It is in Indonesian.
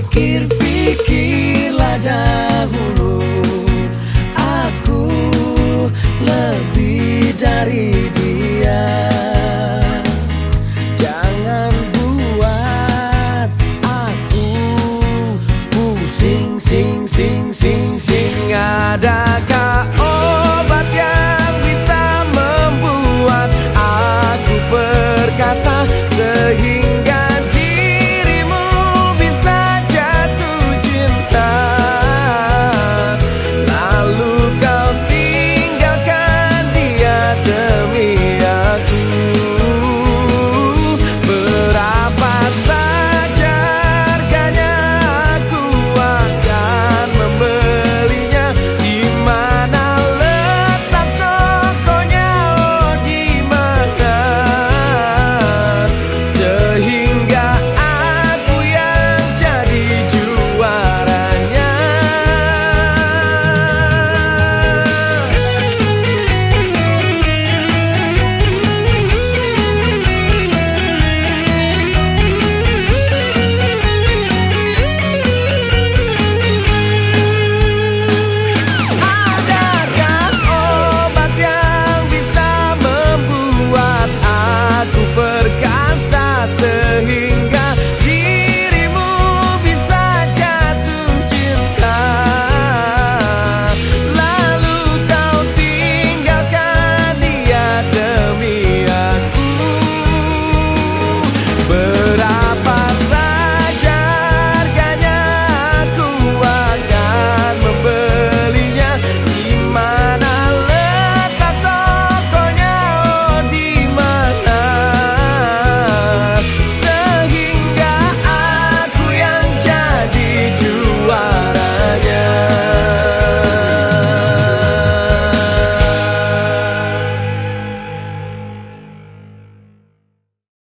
Pikir-pikirlah dahulu Aku lebih dari dia. Jangan buat aku pusing sing sing sing.